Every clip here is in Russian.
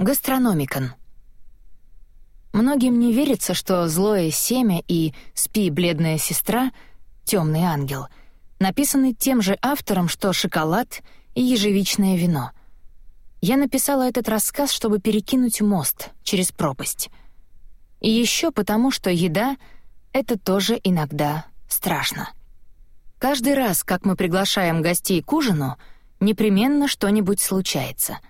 Гастрономикон. Многим не верится, что «Злое семя» и «Спи, бледная сестра» — «Темный ангел» написаны тем же автором, что «Шоколад» и «Ежевичное вино». Я написала этот рассказ, чтобы перекинуть мост через пропасть. И еще потому, что еда — это тоже иногда страшно. Каждый раз, как мы приглашаем гостей к ужину, непременно что-нибудь случается —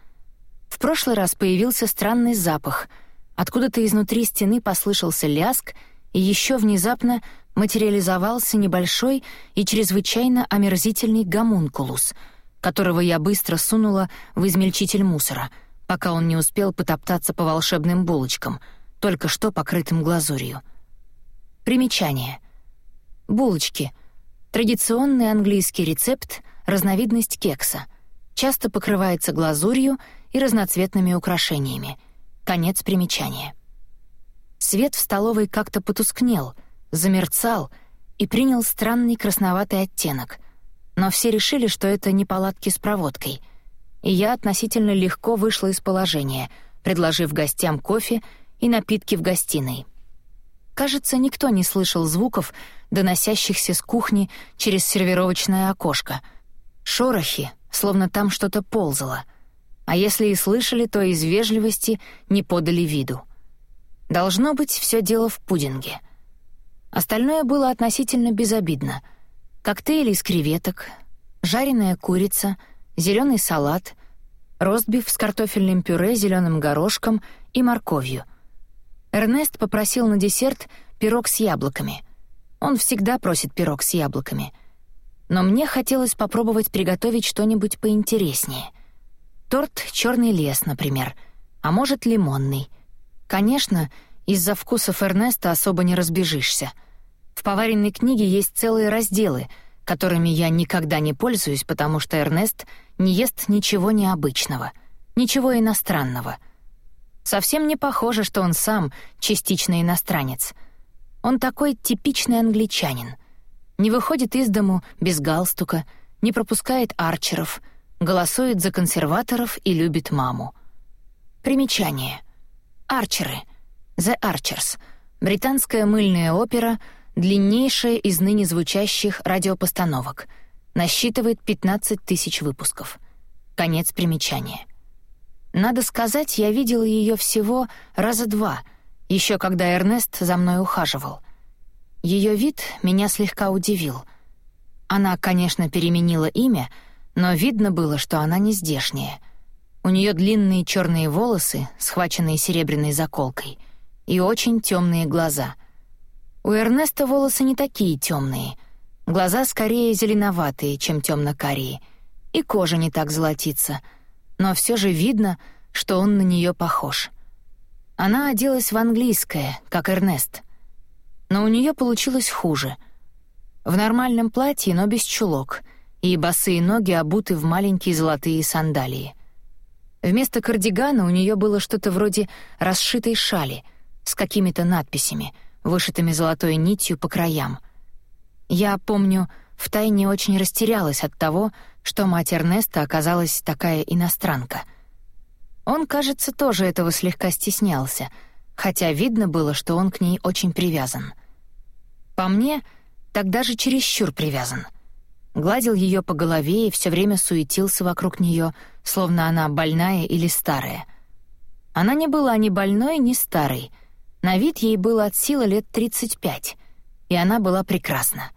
в прошлый раз появился странный запах. Откуда-то изнутри стены послышался ляск, и еще внезапно материализовался небольшой и чрезвычайно омерзительный гомункулус, которого я быстро сунула в измельчитель мусора, пока он не успел потоптаться по волшебным булочкам, только что покрытым глазурью. Примечание. Булочки — традиционный английский рецепт, разновидность кекса. Часто покрывается глазурью — и разноцветными украшениями. Конец примечания. Свет в столовой как-то потускнел, замерцал и принял странный красноватый оттенок. Но все решили, что это не палатки с проводкой. И я относительно легко вышла из положения, предложив гостям кофе и напитки в гостиной. Кажется, никто не слышал звуков, доносящихся с кухни через сервировочное окошко. Шорохи, словно там что-то ползало — а если и слышали, то из вежливости не подали виду. Должно быть, все дело в пудинге. Остальное было относительно безобидно. Коктейли из креветок, жареная курица, зеленый салат, ростбиф с картофельным пюре, зеленым горошком и морковью. Эрнест попросил на десерт пирог с яблоками. Он всегда просит пирог с яблоками. Но мне хотелось попробовать приготовить что-нибудь поинтереснее — Торт «Черный лес», например, а может, лимонный. Конечно, из-за вкусов Эрнеста особо не разбежишься. В поваренной книге есть целые разделы, которыми я никогда не пользуюсь, потому что Эрнест не ест ничего необычного, ничего иностранного. Совсем не похоже, что он сам частично иностранец. Он такой типичный англичанин. Не выходит из дому без галстука, не пропускает арчеров — голосует за консерваторов и любит маму. Примечание. Арчеры. The Archers. Британская мыльная опера, длиннейшая из ныне звучащих радиопостановок. Насчитывает 15 тысяч выпусков. Конец примечания. Надо сказать, я видела ее всего раза два, еще когда Эрнест за мной ухаживал. Ее вид меня слегка удивил. Она, конечно, переменила имя — но видно было, что она не здешняя. У нее длинные черные волосы, схваченные серебряной заколкой, и очень темные глаза. У Эрнеста волосы не такие темные, глаза скорее зеленоватые, чем темно-карие, и кожа не так золотится, но все же видно, что он на нее похож. Она оделась в английское, как Эрнест, но у нее получилось хуже. В нормальном платье, но без чулок — и босые ноги обуты в маленькие золотые сандалии. Вместо кардигана у нее было что-то вроде расшитой шали с какими-то надписями, вышитыми золотой нитью по краям. Я помню, втайне очень растерялась от того, что мать Эрнеста оказалась такая иностранка. Он, кажется, тоже этого слегка стеснялся, хотя видно было, что он к ней очень привязан. По мне, так даже чересчур привязан — гладил ее по голове и все время суетился вокруг нее, словно она больная или старая. Она не была ни больной, ни старой. На вид ей было от силы лет 35, и она была прекрасна.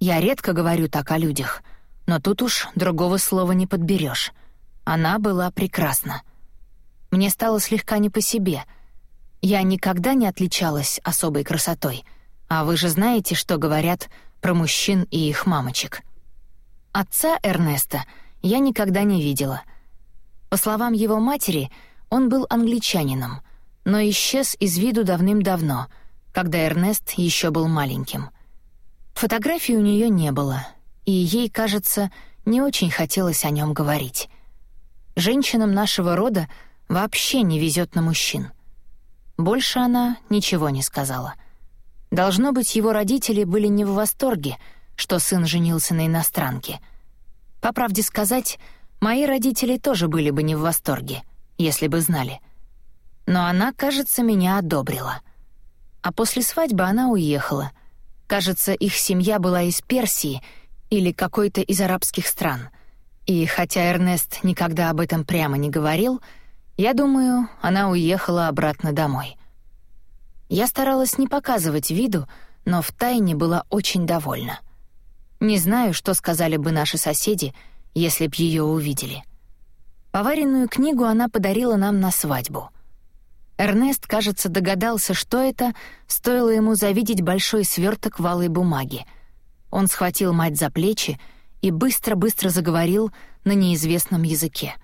Я редко говорю так о людях, но тут уж другого слова не подберешь. Она была прекрасна. Мне стало слегка не по себе. Я никогда не отличалась особой красотой, а вы же знаете, что говорят про мужчин и их мамочек. Отца Эрнеста я никогда не видела. По словам его матери, он был англичанином, но исчез из виду давным-давно, когда Эрнест еще был маленьким. Фотографий у нее не было, и ей, кажется, не очень хотелось о нем говорить. Женщинам нашего рода вообще не везет на мужчин. Больше она ничего не сказала — Должно быть, его родители были не в восторге, что сын женился на иностранке. По правде сказать, мои родители тоже были бы не в восторге, если бы знали — Но она, кажется, меня одобрила. А после свадьбы она уехала. Кажется, их семья была из Персии или какой-то из арабских стран. И хотя Эрнест никогда об этом прямо не говорил, я думаю, она уехала обратно домой. Я старалась не показывать виду, но втайне была очень довольна. Не знаю, что сказали бы наши соседи, если б ее увидели. Поваренную книгу она подарила нам на свадьбу. Эрнест, кажется, догадался, что это, стоило ему завидеть большой сверток валой бумаги. Он схватил мать за плечи и быстро-быстро заговорил на неизвестном языке.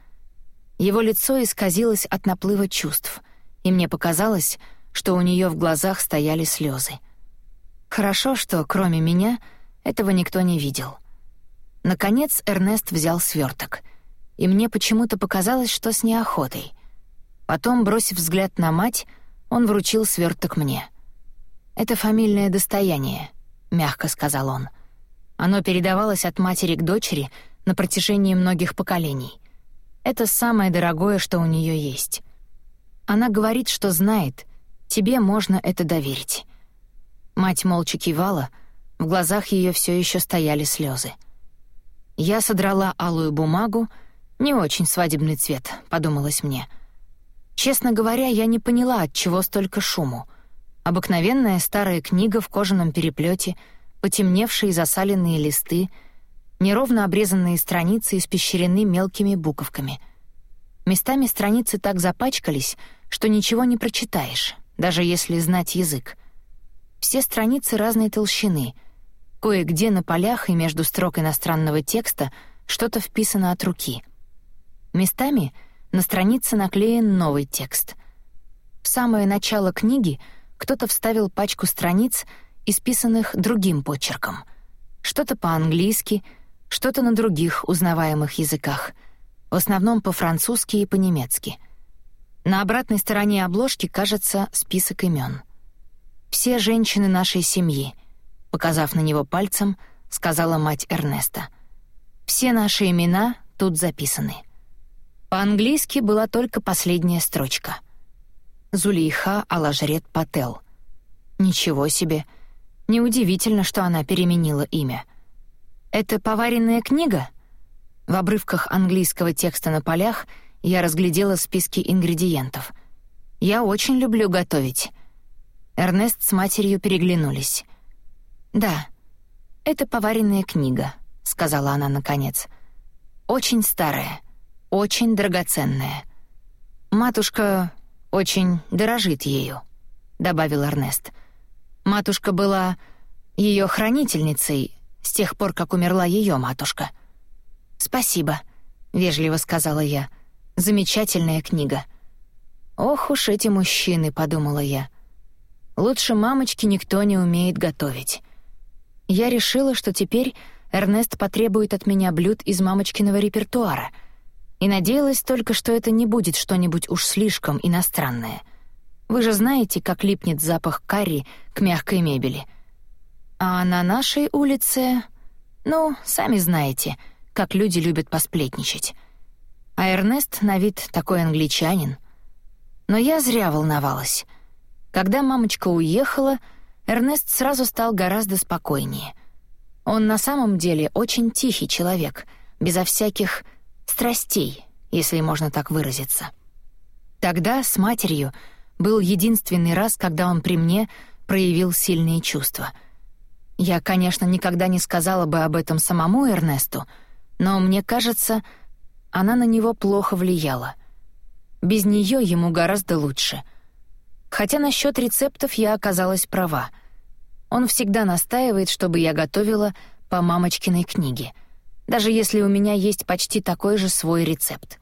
Его лицо исказилось от наплыва чувств, и мне показалось, что у нее в глазах стояли слезы. Хорошо, что, кроме меня, этого никто не видел. Наконец Эрнест взял сверток, и мне почему-то показалось, что с неохотой. Потом, бросив взгляд на мать, он вручил сверток мне. «Это фамильное достояние», — мягко сказал он. «Оно передавалось от матери к дочери на протяжении многих поколений. Это самое дорогое, что у нее есть. Она говорит, что знает, Тебе можно это доверить». Мать молча кивала, в глазах ее все еще стояли слезы. Я содрала алую бумагу, не очень свадебный цвет, подумалось мне. Честно говоря, я не поняла, от чего столько шуму. Обыкновенная старая книга в кожаном переплете, потемневшие засаленные листы, неровно обрезанные страницы испещрены мелкими буковками. Местами страницы так запачкались, что ничего не прочитаешь даже если знать язык. Все страницы разной толщины. Кое-где на полях и между строк иностранного текста что-то вписано от руки. Местами на странице наклеен новый текст. В самое начало книги кто-то вставил пачку страниц, исписанных другим почерком. Что-то по-английски, что-то на других узнаваемых языках, в основном по-французски и по-немецки — на обратной стороне обложки, кажется, список имен. «Все женщины нашей семьи», — показав на него пальцем, сказала мать Эрнеста. «Все наши имена тут записаны». По-английски была только последняя строчка. Зулейха Алажрет Пател. Ничего себе. Неудивительно, что она переменила имя. «Это поваренная книга?» В обрывках английского текста на полях — я разглядела списки ингредиентов. «Я очень люблю готовить». Эрнест с матерью переглянулись. «Да, это поваренная книга», — сказала она наконец. «Очень старая, очень драгоценная. Матушка очень дорожит ею», — добавил Эрнест. «Матушка была ее хранительницей с тех пор, как умерла ее матушка». «Спасибо», — вежливо сказала я. Замечательная книга. Ох уж эти мужчины, подумала я. Лучше мамочки никто не умеет готовить. Я решила, что теперь Эрнест потребует от меня блюд из мамочкиного репертуара, и надеялась только, что это не будет что-нибудь уж слишком иностранное. Вы же знаете, как липнет запах карри к мягкой мебели. А на нашей улице, ну, сами знаете, как люди любят посплетничать. А Эрнест на вид такой англичанин. Но я зря волновалась. Когда мамочка уехала, Эрнест сразу стал гораздо спокойнее. Он на самом деле очень тихий человек, безо всяких страстей, если можно так выразиться. Тогда с матерью был единственный раз, когда он при мне проявил сильные чувства. Я, конечно, никогда не сказала бы об этом самому Эрнесту, но мне кажется, она на него плохо влияла. Без нее ему гораздо лучше. Хотя насчет рецептов я оказалась права. Он всегда настаивает, чтобы я готовила по мамочкиной книге, даже если у меня есть почти такой же свой рецепт.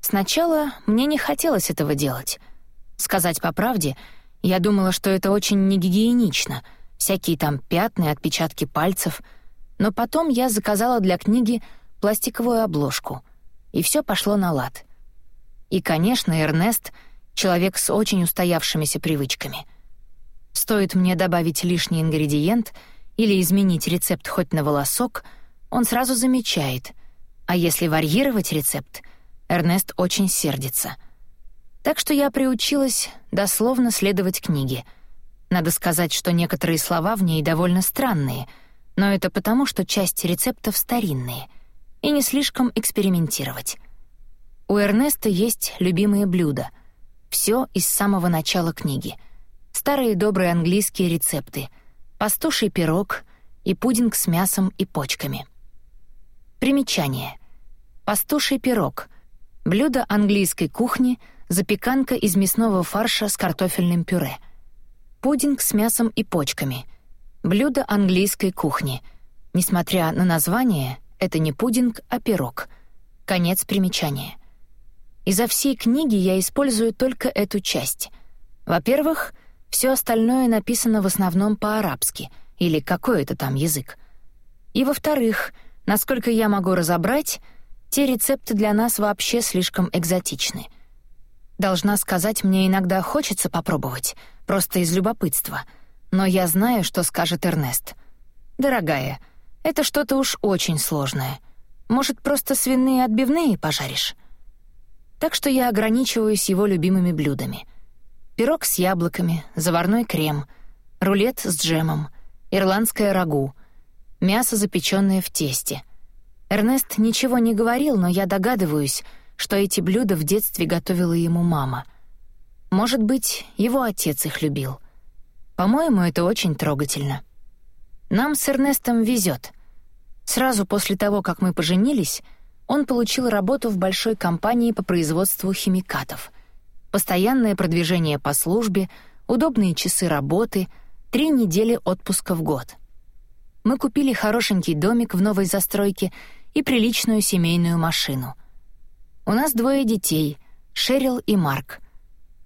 Сначала мне не хотелось этого делать. Сказать по правде, я думала, что это очень негигиенично, всякие там пятна, отпечатки пальцев, но потом я заказала для книги пластиковую обложку — и все пошло на лад. И, конечно, Эрнест — человек с очень устоявшимися привычками. Стоит мне добавить лишний ингредиент или изменить рецепт хоть на волосок, он сразу замечает, а если варьировать рецепт, Эрнест очень сердится. Так что я приучилась дословно следовать книге. Надо сказать, что некоторые слова в ней довольно странные, но это потому, что часть рецептов старинные, и не слишком экспериментировать. У Эрнеста есть любимые блюда. Все из самого начала книги. Старые добрые английские рецепты. Пастуший пирог и пудинг с мясом и почками. Примечание. Пастуший пирог — блюдо английской кухни, запеканка из мясного фарша с картофельным пюре. Пудинг с мясом и почками — блюдо английской кухни. Несмотря на название, это не пудинг, а пирог. Конец примечания. Изо всей книги я использую только эту часть. Во-первых, все остальное написано в основном по-арабски, или какой это там язык. И во-вторых — Насколько я могу разобрать, те рецепты для нас вообще слишком экзотичны. Должна сказать, мне иногда хочется попробовать, просто из любопытства. Но я знаю, что скажет Эрнест. «Дорогая, это что-то уж очень сложное. Может, просто свиные отбивные пожаришь?» Так что я ограничиваюсь его любимыми блюдами. Пирог с яблоками, заварной крем, рулет с джемом, ирландское рагу, мясо, запеченное в тесте. Эрнест ничего не говорил, но я догадываюсь, что эти блюда в детстве готовила ему мама. Может быть, его отец их любил. По-моему, это очень трогательно. Нам с Эрнестом везет. Сразу после того, как мы поженились, он получил работу в большой компании по производству химикатов. Постоянное продвижение по службе, удобные часы работы, три недели отпуска в год — мы купили хорошенький домик в новой застройке и приличную семейную машину. У нас двое детей — Шерил и Марк.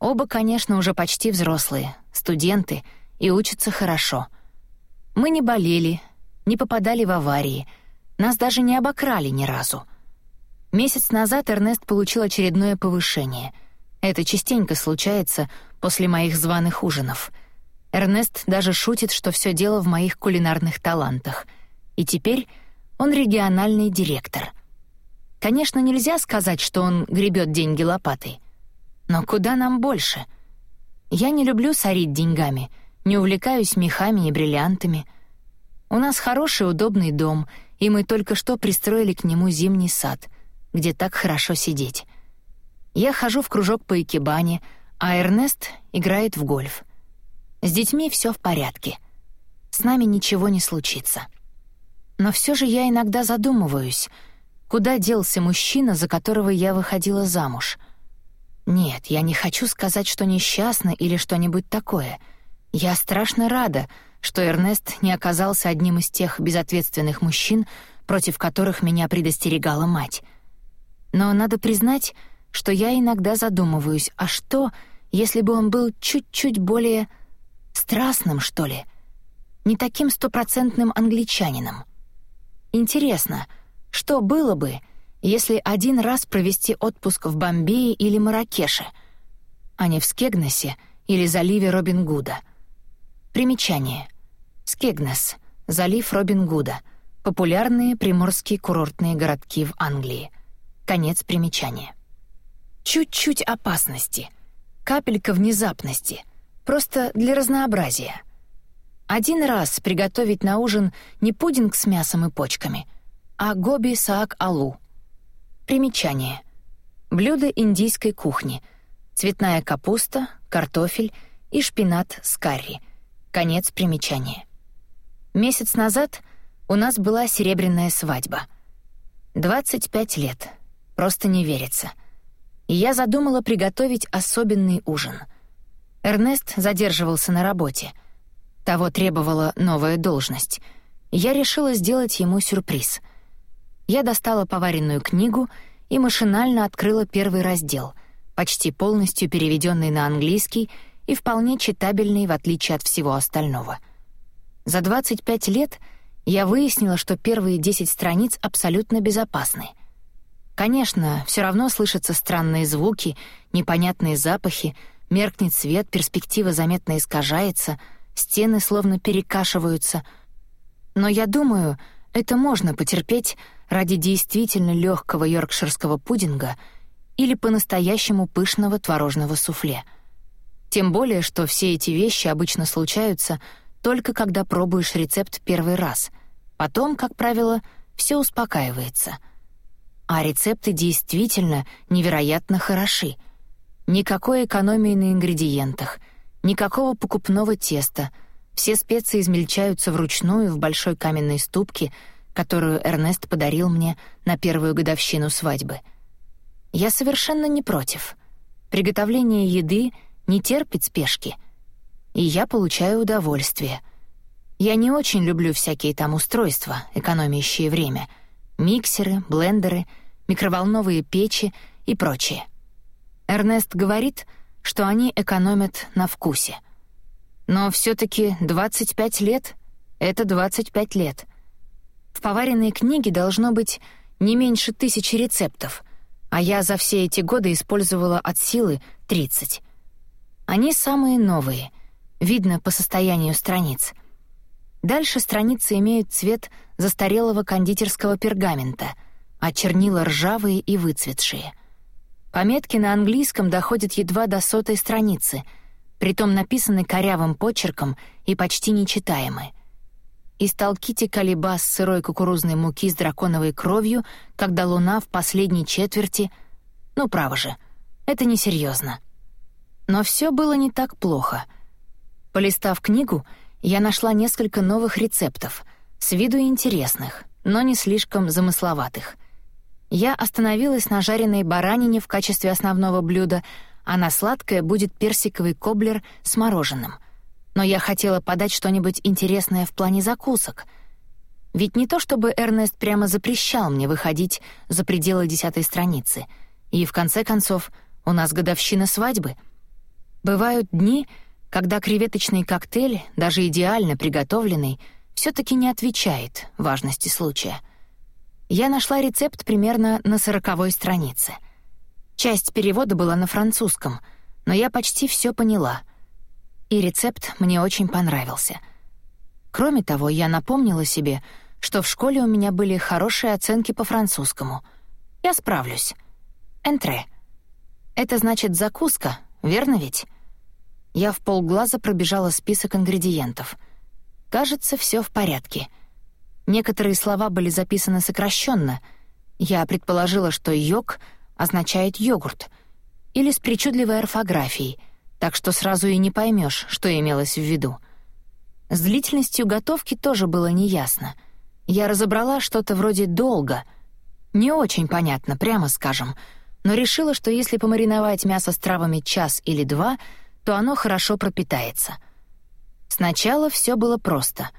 Оба, конечно, уже почти взрослые, студенты и учатся хорошо. Мы не болели, не попадали в аварии, нас даже не обокрали ни разу. Месяц назад Эрнест получил очередное повышение. Это частенько случается после моих званых ужинов — Эрнест даже шутит, что все дело в моих кулинарных талантах. И теперь он региональный директор. Конечно, нельзя сказать, что он гребет деньги лопатой. Но куда нам больше? Я не люблю сорить деньгами, не увлекаюсь мехами и бриллиантами. У нас хороший удобный дом, и мы только что пристроили к нему зимний сад, где так хорошо сидеть. Я хожу в кружок по икебане, а Эрнест играет в гольф — с детьми все в порядке. С нами ничего не случится. Но все же я иногда задумываюсь, куда делся мужчина, за которого я выходила замуж. Нет, я не хочу сказать, что несчастна или что-нибудь такое. Я страшно рада, что Эрнест не оказался одним из тех безответственных мужчин, против которых меня предостерегала мать. Но надо признать, что я иногда задумываюсь, а что, если бы он был чуть-чуть более Страстным, что ли? Не таким стопроцентным англичанином. Интересно, что было бы, если один раз провести отпуск в Бомбее или Маракеше, а не в Скегнесе или заливе Робин Гуда? Примечание. Скегнес — залив Робин Гуда, популярные приморские курортные городки в Англии. Конец примечания. Чуть-чуть опасности, капелька внезапности — Просто для разнообразия. Один раз приготовить на ужин не пудинг с мясом и почками, а гоби саак алу. Примечание. Блюдо индийской кухни. Цветная капуста, картофель и шпинат с карри. Конец примечания. Месяц назад у нас была серебряная свадьба. 25 лет. Просто не верится. И я задумала приготовить особенный ужин — Эрнест задерживался на работе. Того требовала новая должность. Я решила сделать ему сюрприз. Я достала поваренную книгу и машинально открыла первый раздел, почти полностью переведенный на английский и вполне читабельный в отличие от всего остального. За 25 лет я выяснила, что первые 10 страниц абсолютно безопасны. Конечно, все равно слышатся странные звуки, непонятные запахи — Меркнет свет, перспектива заметно искажается, стены словно перекашиваются. Но я думаю, это можно потерпеть ради действительно легкого йоркширского пудинга или по-настоящему пышного творожного суфле. Тем более, что все эти вещи обычно случаются только когда пробуешь рецепт первый раз. Потом, как правило, все успокаивается. А рецепты действительно невероятно хороши. Никакой экономии на ингредиентах, никакого покупного теста. Все специи измельчаются вручную в большой каменной ступке, которую Эрнест подарил мне на первую годовщину свадьбы. Я совершенно не против. Приготовление еды не терпит спешки, и я получаю удовольствие — я не очень люблю всякие там устройства, экономящие время. Миксеры, блендеры, микроволновые печи и прочее. Эрнест говорит, что они экономят на вкусе. Но все таки 25 лет — это 25 лет. В поваренной книге должно быть не меньше тысячи рецептов, а я за все эти годы использовала от силы 30. Они самые новые, видно по состоянию страниц — Дальше страницы имеют цвет застарелого кондитерского пергамента, а чернила ржавые и выцветшие. Пометки на английском доходят едва до сотой страницы, притом написаны корявым почерком и почти нечитаемы. Истолките колебас сырой кукурузной муки с драконовой кровью, когда луна в последней четверти... Ну, право же, это несерьезно. Но все было не так плохо. Полистав книгу, я нашла несколько новых рецептов, с виду интересных, но не слишком замысловатых. Я остановилась на жареной баранине в качестве основного блюда, а на сладкое будет персиковый коблер с мороженым. Но я хотела подать что-нибудь интересное в плане закусок. Ведь не то чтобы Эрнест прямо запрещал мне выходить за пределы десятой страницы. И, в конце концов, у нас годовщина свадьбы. Бывают дни, когда креветочный коктейль, даже идеально приготовленный, все таки не отвечает важности случая. Я нашла рецепт примерно на сороковой странице. Часть перевода была на французском, но я почти все поняла. И рецепт мне очень понравился. Кроме того, я напомнила себе, что в школе у меня были хорошие оценки по французскому. Я справлюсь. Энтре. Это значит закуска, верно ведь? Я в полглаза пробежала список ингредиентов. Кажется, все в порядке. Некоторые слова были записаны сокращенно. Я предположила, что «йог» означает «йогурт», или с причудливой орфографией, так что сразу и не поймешь, что имелось в виду. С длительностью готовки тоже было неясно. Я разобрала что-то вроде «долго». Не очень понятно, прямо скажем, но решила, что если помариновать мясо с травами час или два — то оно хорошо пропитается. Сначала все было просто.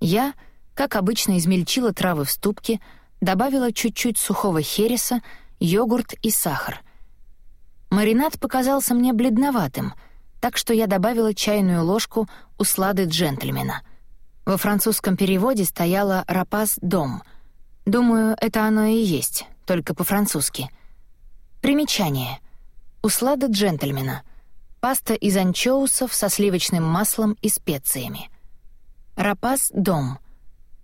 Я, как обычно, измельчила травы в ступке, добавила чуть-чуть сухого хереса, йогурт и сахар. Маринад показался мне бледноватым, так что я добавила чайную ложку услады джентльмена. Во французском переводе стояло «рапас дом». Думаю, это оно и есть, только по-французски. Примечание. Услада джентльмена — Паста из анчоусов со сливочным маслом и специями. Рапас дом.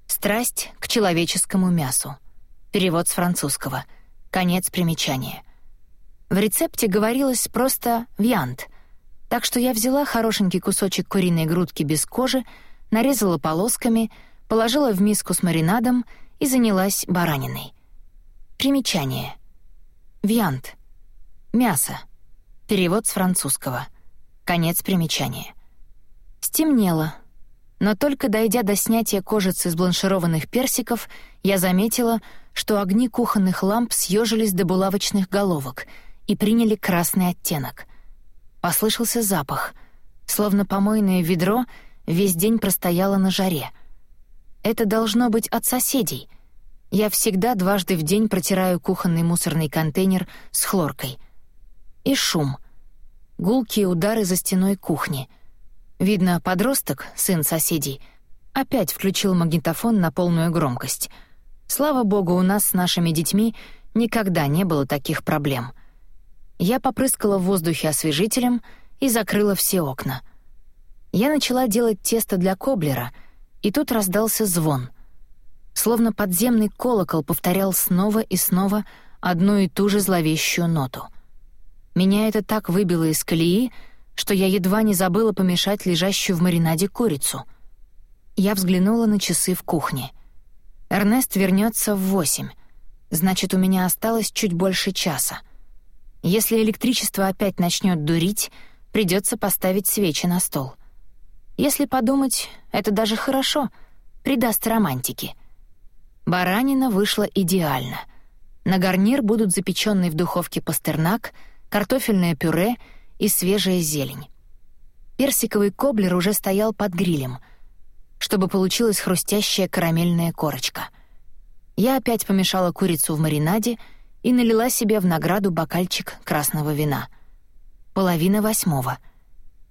Страсть к человеческому мясу. Перевод с французского. Конец примечания. В рецепте говорилось просто «виант», так что я взяла хорошенький кусочек куриной грудки без кожи, нарезала полосками, положила в миску с маринадом и занялась бараниной. Примечание. Виант. Мясо. Перевод с французского. Конец примечания. Стемнело. Но только дойдя до снятия кожицы с бланшированных персиков, я заметила, что огни кухонных ламп съежились до булавочных головок и приняли красный оттенок. Послышался запах, словно помойное ведро весь день простояло на жаре. Это должно быть от соседей. Я всегда дважды в день протираю кухонный мусорный контейнер с хлоркой — и шум. Гулкие удары за стеной кухни. Видно, подросток, сын соседей, опять включил магнитофон на полную громкость. Слава богу, у нас с нашими детьми никогда не было таких проблем. Я попрыскала в воздухе освежителем и закрыла все окна. Я начала делать тесто для коблера, и тут раздался звон. Словно подземный колокол повторял снова и снова одну и ту же зловещую ноту. Меня это так выбило из колеи, что я едва не забыла помешать лежащую в маринаде курицу. Я взглянула на часы в кухне. Эрнест вернется в восемь. Значит, у меня осталось чуть больше часа. Если электричество опять начнет дурить, придется поставить свечи на стол. Если подумать, это даже хорошо, придаст романтики. Баранина вышла идеально. На гарнир будут запеченный в духовке пастернак, картофельное пюре и свежая зелень. Персиковый коблер уже стоял под грилем, чтобы получилась хрустящая карамельная корочка. Я опять помешала курицу в маринаде и налила себе в награду бокальчик красного вина. Половина восьмого.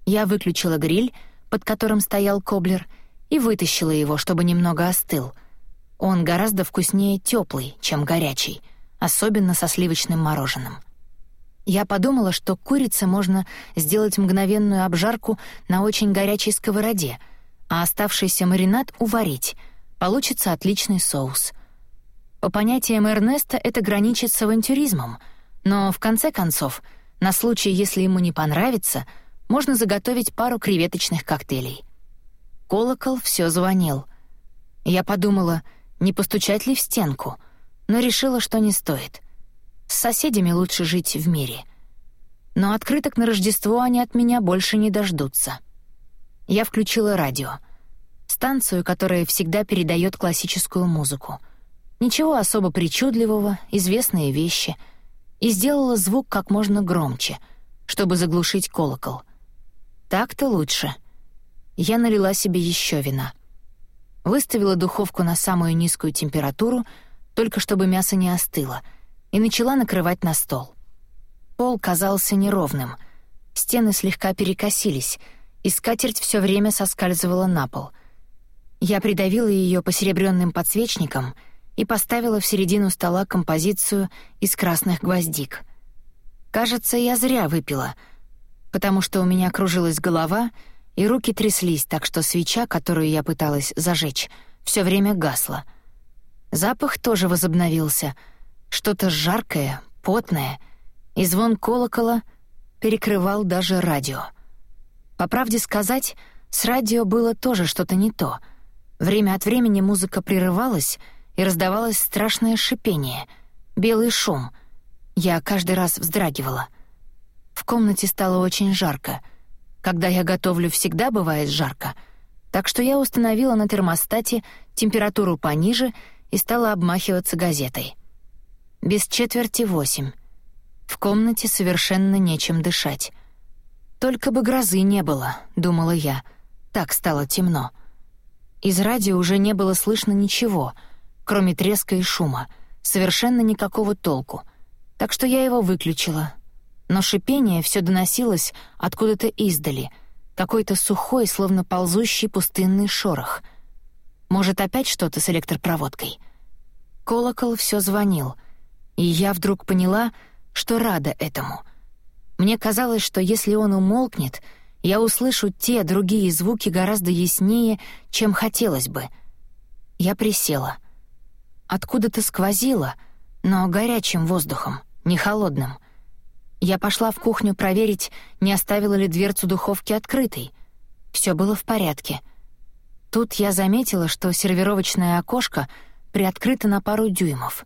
Я выключила гриль, под которым стоял коблер, и вытащила его, чтобы немного остыл. Он гораздо вкуснее теплый, чем горячий, особенно со сливочным мороженым. Я подумала, что курице можно сделать мгновенную обжарку на очень горячей сковороде, а оставшийся маринад уварить. Получится отличный соус. По понятиям Эрнеста это граничит с авантюризмом, но в конце концов, на случай, если ему не понравится — можно заготовить пару креветочных коктейлей. Колокол все звонил. Я подумала, не постучать ли в стенку, но решила, что не стоит. С соседями лучше жить в мире. Но открыток на Рождество они от меня больше не дождутся. Я включила радио. Станцию, которая всегда передает классическую музыку. Ничего особо причудливого, известные вещи. И сделала звук как можно громче, чтобы заглушить колокол — так-то лучше. Я налила себе еще вина. Выставила духовку на самую низкую температуру, только чтобы мясо не остыло, и начала накрывать на стол. Пол казался неровным. Стены слегка перекосились, и скатерть все время соскальзывала на пол. Я придавила ее посеребренным подсвечником и поставила в середину стола композицию из красных гвоздик. Кажется, я зря выпила — потому что у меня кружилась голова, и руки тряслись, так что свеча, которую я пыталась зажечь, все время гасла. Запах тоже возобновился, что-то жаркое, потное, и звон колокола перекрывал даже радио. По правде сказать, с радио было тоже что-то не то. Время от времени музыка прерывалась, и раздавалось страшное шипение, белый шум. Я каждый раз вздрагивала — в комнате стало очень жарко. Когда я готовлю, всегда бывает жарко. Так что я установила на термостате температуру пониже и стала обмахиваться газетой. Без четверти восемь. В комнате совершенно нечем дышать. Только бы грозы не было, думала я. Так стало темно. Из радио уже не было слышно ничего, кроме треска и шума, совершенно никакого толку. Так что я его выключила, но шипение все доносилось откуда-то издали, какой-то сухой, словно ползущий пустынный шорох. Может, опять что-то с электропроводкой? Колокол все звонил, и я вдруг поняла, что рада этому. Мне казалось, что если он умолкнет, я услышу те другие звуки гораздо яснее, чем хотелось бы. Я присела. Откуда-то сквозило, но горячим воздухом, не холодным — я пошла в кухню проверить, не оставила ли дверцу духовки открытой. Все было в порядке. Тут я заметила, что сервировочное окошко приоткрыто на пару дюймов.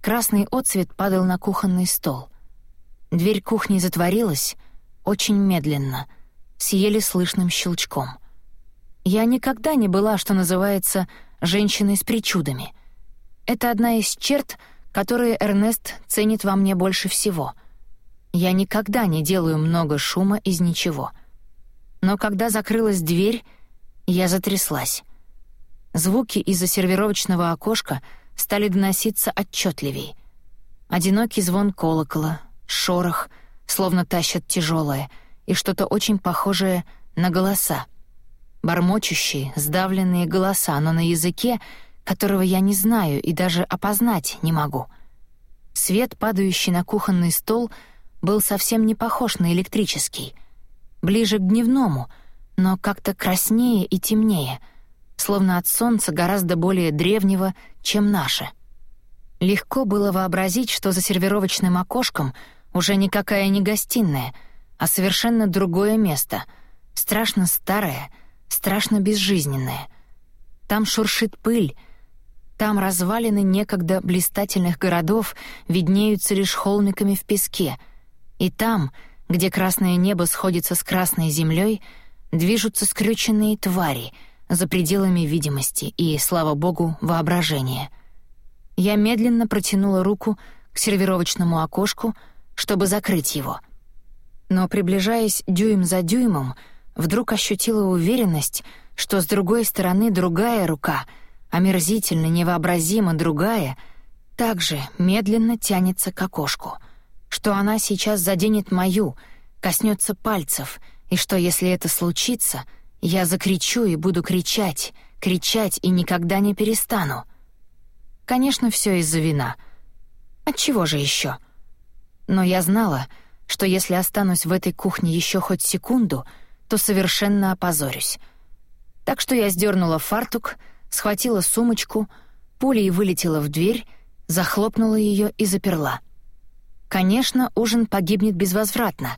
Красный отцвет падал на кухонный стол. Дверь кухни затворилась очень медленно, с еле слышным щелчком. Я никогда не была, что называется, женщиной с причудами. Это одна из черт, которые Эрнест ценит во мне больше всего — я никогда не делаю много шума из ничего. Но когда закрылась дверь, я затряслась. Звуки из-за сервировочного окошка стали доноситься отчетливей. Одинокий звон колокола, шорох, словно тащат тяжелое, и что-то очень похожее на голоса. Бормочущие, сдавленные голоса, но на языке, которого я не знаю и даже опознать не могу. Свет, падающий на кухонный стол — был совсем не похож на электрический. Ближе к дневному, но как-то краснее и темнее, словно от солнца гораздо более древнего, чем наше. Легко было вообразить, что за сервировочным окошком уже никакая не гостиная, а совершенно другое место, страшно старое, страшно безжизненное. Там шуршит пыль, там развалины некогда блистательных городов виднеются лишь холмиками в песке, и там, где красное небо сходится с красной землей, движутся скрюченные твари за пределами видимости и, слава богу, воображения. Я медленно протянула руку к сервировочному окошку, чтобы закрыть его. Но, приближаясь дюйм за дюймом, вдруг ощутила уверенность, что с другой стороны другая рука — омерзительно, невообразимо другая, также медленно тянется к окошку, что она сейчас заденет мою, коснется пальцев, и что, если это случится, я закричу и буду кричать, кричать и никогда не перестану. Конечно, все из-за вина. От чего же еще? Но я знала, что если останусь в этой кухне еще хоть секунду, то совершенно опозорюсь. Так что я сдернула фартук — схватила сумочку, пулей вылетела в дверь, захлопнула ее и заперла. Конечно, ужин погибнет безвозвратно,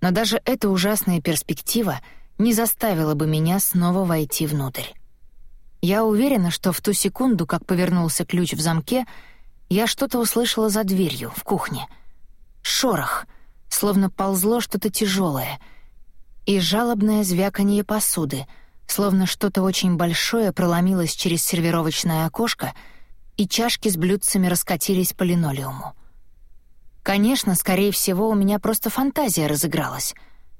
но даже эта ужасная перспектива не заставила бы меня снова войти внутрь. Я уверена, что в ту секунду, как повернулся ключ в замке, я что-то услышала за дверью, в кухне. Шорох, словно ползло что-то тяжелое, и жалобное звяканье посуды — словно что-то очень большое проломилось через сервировочное окошко, и чашки с блюдцами раскатились по линолеуму. Конечно, скорее всего, у меня просто фантазия разыгралась,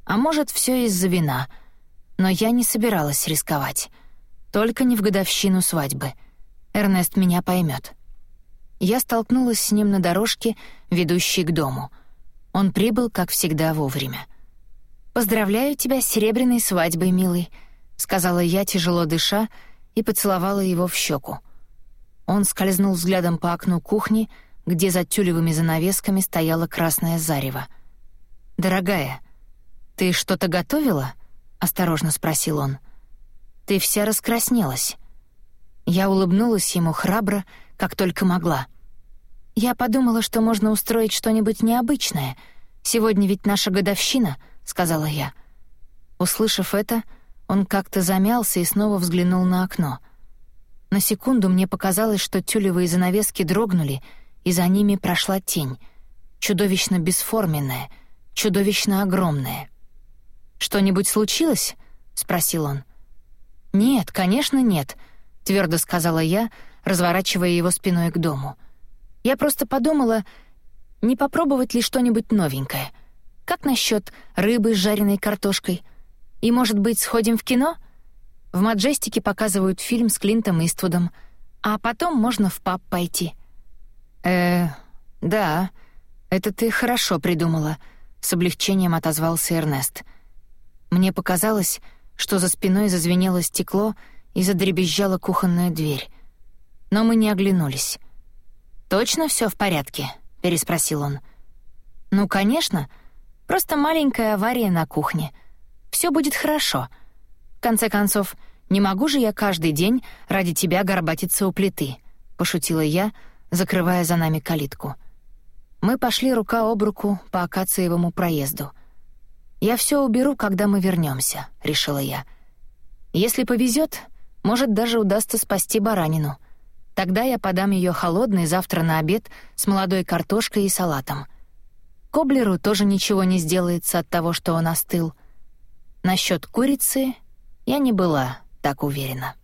а может, все из-за вина, но я не собиралась рисковать. Только не в годовщину свадьбы. Эрнест меня поймет. Я столкнулась с ним на дорожке, ведущей к дому. Он прибыл, как всегда, вовремя. «Поздравляю тебя с серебряной свадьбой, милый», — сказала я, тяжело дыша, и поцеловала его в щеку. Он скользнул взглядом по окну кухни, где за тюлевыми занавесками стояло красное зарево. «Дорогая, ты что-то готовила?» — осторожно спросил он. «Ты вся раскраснелась». Я улыбнулась ему храбро, как только могла. «Я подумала, что можно устроить что-нибудь необычное. Сегодня ведь наша годовщина», — сказала я. Услышав это, он как-то замялся и снова взглянул на окно. На секунду мне показалось, что тюлевые занавески дрогнули, и за ними прошла тень, чудовищно бесформенная, чудовищно огромная. «Что-нибудь случилось?» — спросил он. «Нет, конечно, нет», — твердо сказала я, разворачивая его спиной к дому. «Я просто подумала, не попробовать ли что-нибудь новенькое. Как насчет рыбы с жареной картошкой?» И, может быть, сходим в кино? В Маджестике показывают фильм с Клинтом Иствудом, а потом можно в паб пойти. Э, да, это ты хорошо придумала, с облегчением отозвался Эрнест. Мне показалось, что за спиной зазвенело стекло и задребезжала кухонная дверь. Но мы не оглянулись. Точно все в порядке? переспросил он. Ну, конечно, просто маленькая авария на кухне — все будет хорошо. В конце концов, не могу же я каждый день ради тебя горбатиться у плиты», — пошутила я, закрывая за нами калитку. Мы пошли рука об руку по акациевому проезду. «Я все уберу, когда мы вернемся, решила я. «Если повезет, может, даже удастся спасти баранину. Тогда я подам ее холодной завтра на обед с молодой картошкой и салатом. Коблеру тоже ничего не сделается от того, что он остыл — Насчет курицы я не была так уверена.